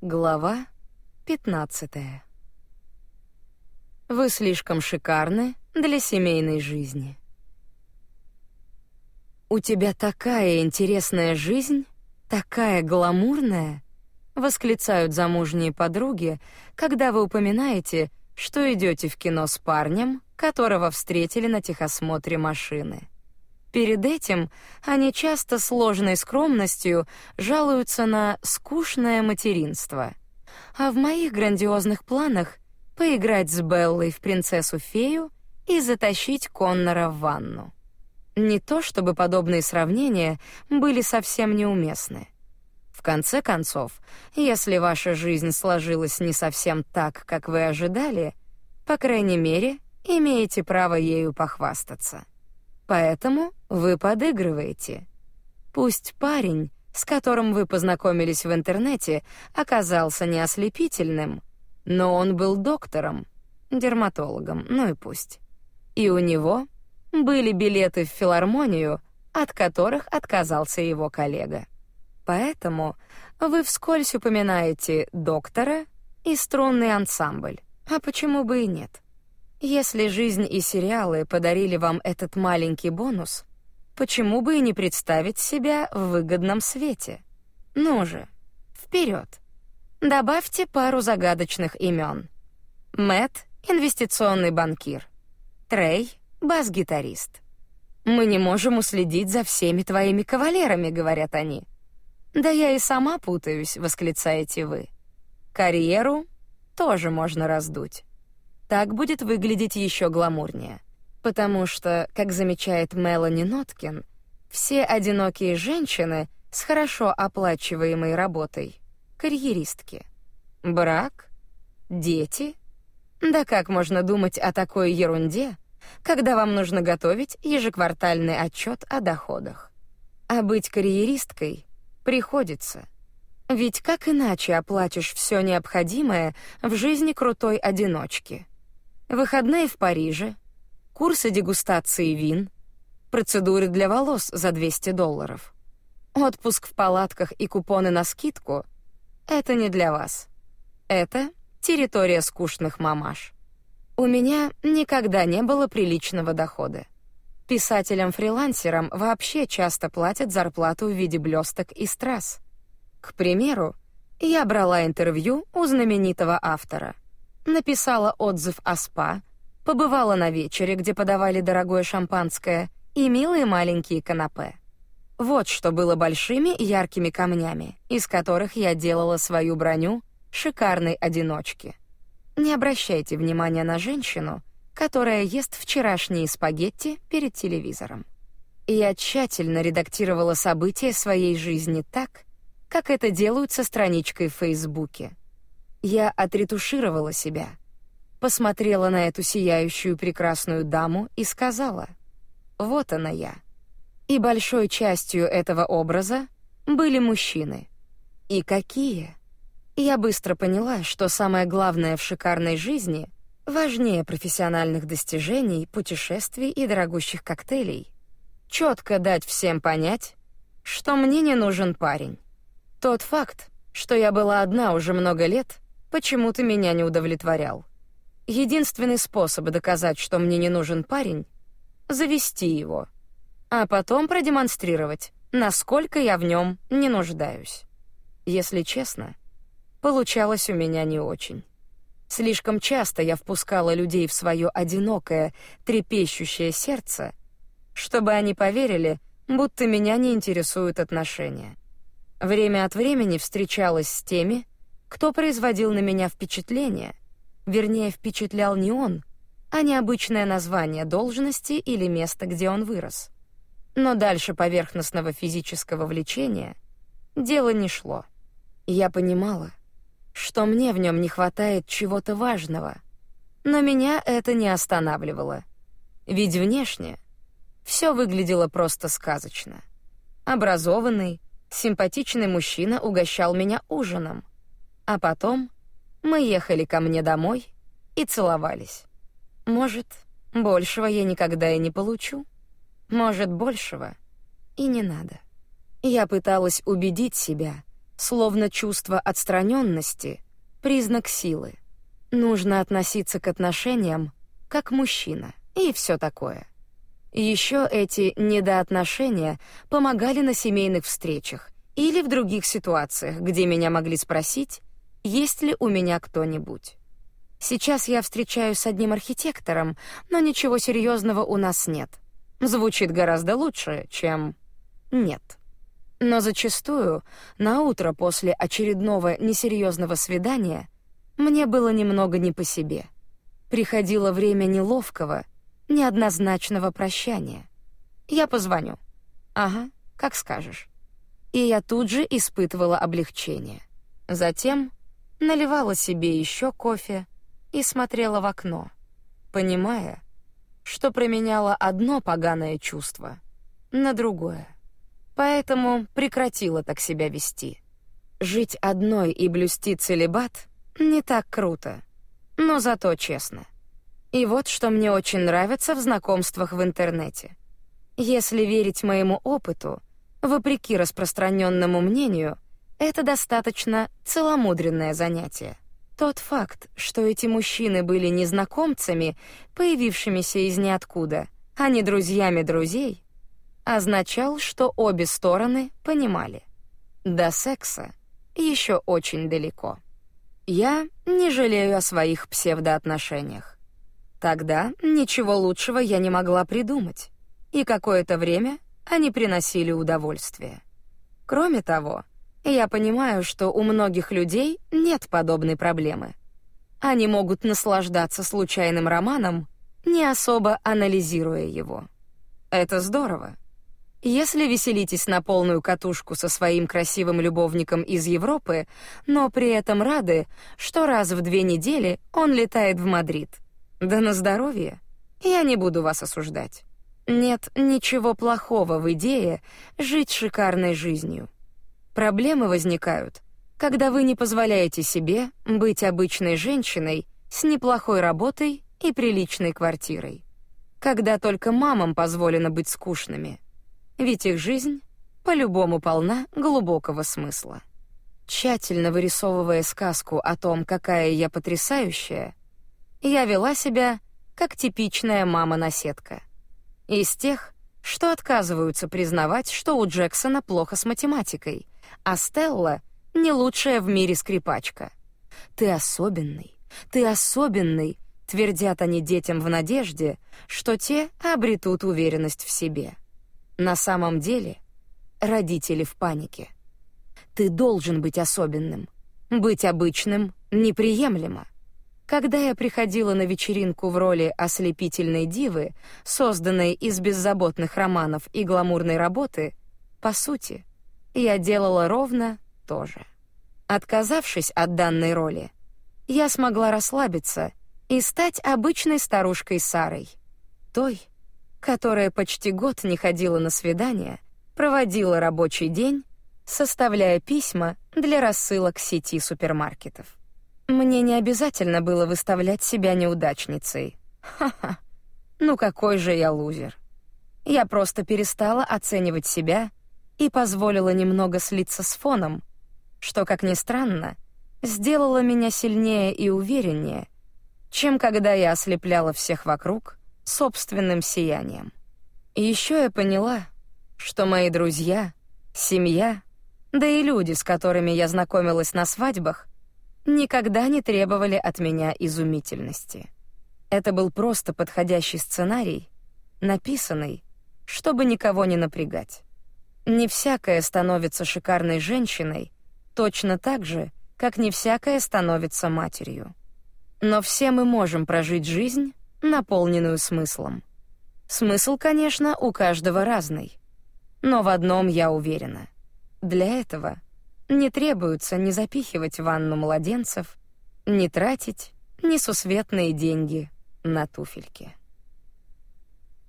Глава 15. Вы слишком шикарны для семейной жизни. У тебя такая интересная жизнь, такая гламурная, восклицают замужние подруги, когда вы упоминаете, что идете в кино с парнем, которого встретили на техосмотре машины. Перед этим они часто сложной скромностью жалуются на скучное материнство. А в моих грандиозных планах поиграть с Беллой в принцессу-фею и затащить Коннора в ванну. Не то чтобы подобные сравнения были совсем неуместны. В конце концов, если ваша жизнь сложилась не совсем так, как вы ожидали, по крайней мере, имеете право ею похвастаться. Поэтому вы подыгрываете. Пусть парень, с которым вы познакомились в интернете, оказался не ослепительным, но он был доктором, дерматологом, ну и пусть. И у него были билеты в филармонию, от которых отказался его коллега. Поэтому вы вскользь упоминаете доктора и струнный ансамбль. А почему бы и нет? Если жизнь и сериалы подарили вам этот маленький бонус, почему бы и не представить себя в выгодном свете? Ну же, вперед! Добавьте пару загадочных имен. Мэт — инвестиционный банкир. Трей — бас-гитарист. «Мы не можем уследить за всеми твоими кавалерами», — говорят они. «Да я и сама путаюсь», — восклицаете вы. Карьеру тоже можно раздуть. Так будет выглядеть еще гламурнее. Потому что, как замечает Мелани Ноткин, все одинокие женщины с хорошо оплачиваемой работой — карьеристки. Брак? Дети? Да как можно думать о такой ерунде, когда вам нужно готовить ежеквартальный отчет о доходах? А быть карьеристкой приходится. Ведь как иначе оплатишь все необходимое в жизни крутой одиночки? Выходные в Париже, курсы дегустации вин, процедуры для волос за 200 долларов. Отпуск в палатках и купоны на скидку — это не для вас. Это территория скучных мамаш. У меня никогда не было приличного дохода. Писателям-фрилансерам вообще часто платят зарплату в виде блесток и страз. К примеру, я брала интервью у знаменитого автора — написала отзыв о спа, побывала на вечере, где подавали дорогое шампанское, и милые маленькие канапе. Вот что было большими яркими камнями, из которых я делала свою броню шикарной одиночки. Не обращайте внимания на женщину, которая ест вчерашние спагетти перед телевизором. Я тщательно редактировала события своей жизни так, как это делают со страничкой в Фейсбуке. Я отретушировала себя, посмотрела на эту сияющую прекрасную даму и сказала: "Вот она я". И большой частью этого образа были мужчины. И какие? Я быстро поняла, что самое главное в шикарной жизни важнее профессиональных достижений, путешествий и дорогущих коктейлей. Четко дать всем понять, что мне не нужен парень. Тот факт, что я была одна уже много лет, почему-то меня не удовлетворял. Единственный способ доказать, что мне не нужен парень — завести его, а потом продемонстрировать, насколько я в нем не нуждаюсь. Если честно, получалось у меня не очень. Слишком часто я впускала людей в свое одинокое, трепещущее сердце, чтобы они поверили, будто меня не интересуют отношения. Время от времени встречалась с теми, кто производил на меня впечатление, вернее, впечатлял не он, а необычное название должности или места, где он вырос. Но дальше поверхностного физического влечения дело не шло. Я понимала, что мне в нем не хватает чего-то важного, но меня это не останавливало. Ведь внешне все выглядело просто сказочно. Образованный, симпатичный мужчина угощал меня ужином — а потом мы ехали ко мне домой и целовались. Может, большего я никогда и не получу. Может, большего и не надо. Я пыталась убедить себя, словно чувство отстраненности — признак силы. Нужно относиться к отношениям как мужчина и все такое. Еще эти недоотношения помогали на семейных встречах или в других ситуациях, где меня могли спросить, есть ли у меня кто-нибудь. Сейчас я встречаюсь с одним архитектором, но ничего серьезного у нас нет. Звучит гораздо лучше, чем нет. Но зачастую на утро после очередного несерьезного свидания мне было немного не по себе. Приходило время неловкого, неоднозначного прощания. Я позвоню. Ага, как скажешь. И я тут же испытывала облегчение. Затем наливала себе еще кофе и смотрела в окно, понимая, что променяла одно поганое чувство на другое. Поэтому прекратила так себя вести. Жить одной и блюсти целибат не так круто, но зато честно. И вот что мне очень нравится в знакомствах в интернете. Если верить моему опыту, вопреки распространенному мнению, это достаточно целомудренное занятие. Тот факт, что эти мужчины были незнакомцами, появившимися из ниоткуда, а не друзьями друзей, означал, что обе стороны понимали. До секса еще очень далеко. Я не жалею о своих псевдоотношениях. Тогда ничего лучшего я не могла придумать, и какое-то время они приносили удовольствие. Кроме того, я понимаю, что у многих людей нет подобной проблемы. Они могут наслаждаться случайным романом, не особо анализируя его. Это здорово. Если веселитесь на полную катушку со своим красивым любовником из Европы, но при этом рады, что раз в две недели он летает в Мадрид — да на здоровье. Я не буду вас осуждать. Нет ничего плохого в идее жить шикарной жизнью. Проблемы возникают, когда вы не позволяете себе быть обычной женщиной с неплохой работой и приличной квартирой. Когда только мамам позволено быть скучными. Ведь их жизнь по-любому полна глубокого смысла. Тщательно вырисовывая сказку о том, какая я потрясающая, я вела себя как типичная мама-наседка. Из тех, что отказываются признавать, что у Джексона плохо с математикой, а Стелла не лучшая в мире скрипачка. Ты особенный, ты особенный, твердят они детям в надежде, что те обретут уверенность в себе. На самом деле, родители в панике. Ты должен быть особенным. Быть обычным неприемлемо. Когда я приходила на вечеринку в роли ослепительной дивы, созданной из беззаботных романов и гламурной работы, по сути, я делала ровно то же. Отказавшись от данной роли, я смогла расслабиться и стать обычной старушкой Сарой, той, которая почти год не ходила на свидания, проводила рабочий день, составляя письма для рассылок сети супермаркетов. Мне не обязательно было выставлять себя неудачницей. Ха-ха. Ну какой же я лузер. Я просто перестала оценивать себя и позволила немного слиться с фоном, что, как ни странно, сделало меня сильнее и увереннее, чем когда я ослепляла всех вокруг собственным сиянием. И еще я поняла, что мои друзья, семья, да и люди, с которыми я знакомилась на свадьбах, никогда не требовали от меня изумительности. Это был просто подходящий сценарий, написанный, чтобы никого не напрягать. Не всякая становится шикарной женщиной, точно так же, как не всякая становится матерью. Но все мы можем прожить жизнь, наполненную смыслом. Смысл, конечно, у каждого разный. Но в одном я уверена. Для этого не требуется ни запихивать в ванну младенцев, ни тратить несусветные деньги на туфельки.